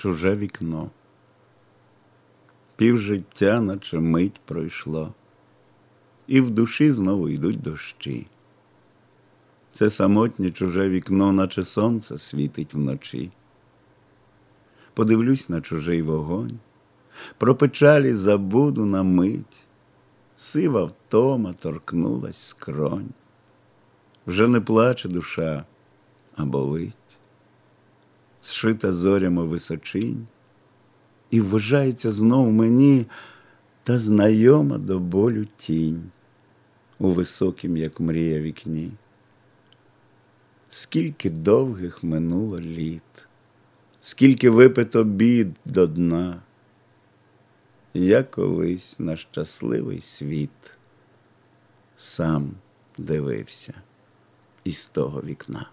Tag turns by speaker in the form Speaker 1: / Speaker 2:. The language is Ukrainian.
Speaker 1: чуже вікно. Півжиття, наче мить пройшло, і в душі знову йдуть дощі. Це самотнє чуже вікно, наче сонце світить вночі. Подивлюсь на чужий вогонь, про печалі забуду на мить, сива втома торкнулась скронь. Вже не плаче душа, а болить, зшита зорями височинь, і вважається знов мені та знайома до болю тінь у високім, як мрія вікні. Скільки довгих минуло літ, скільки випито бід до дна, я колись на щасливий світ сам дивився із того вікна.